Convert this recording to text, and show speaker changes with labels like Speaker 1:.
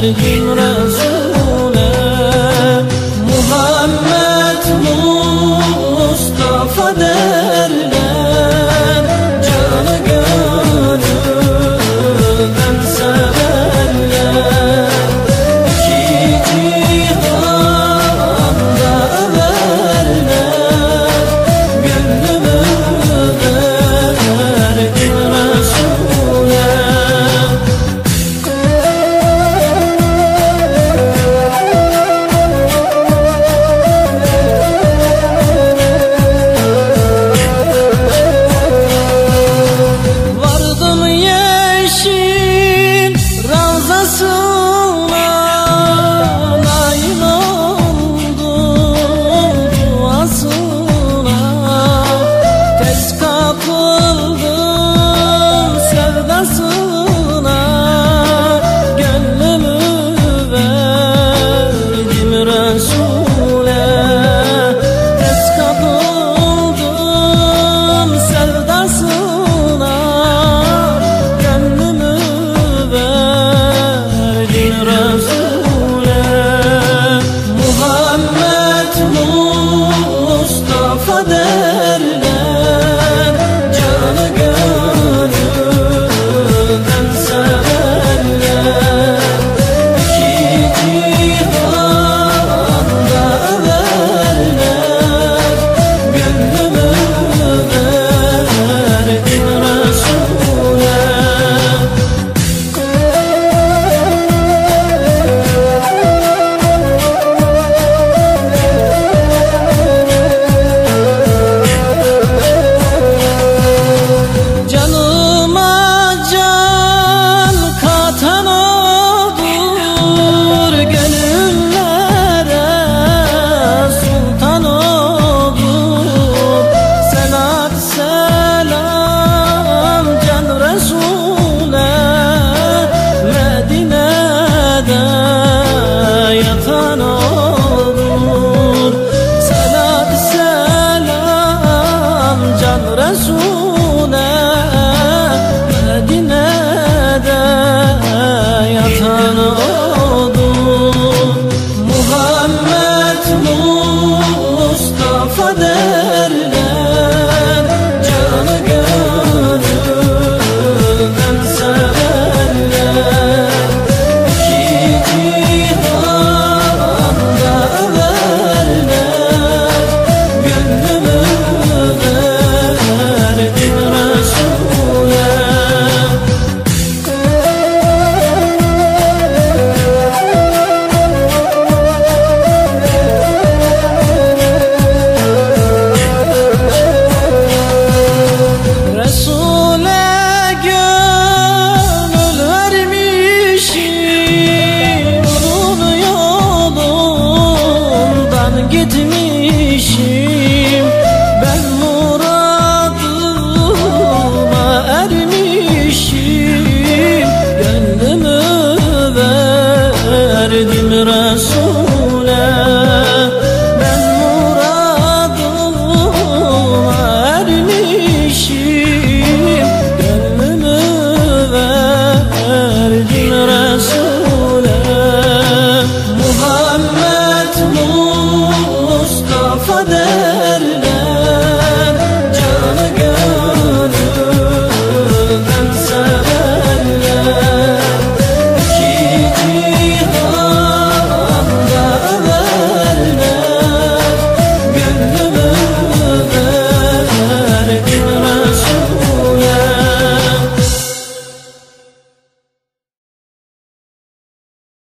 Speaker 1: Her gün razı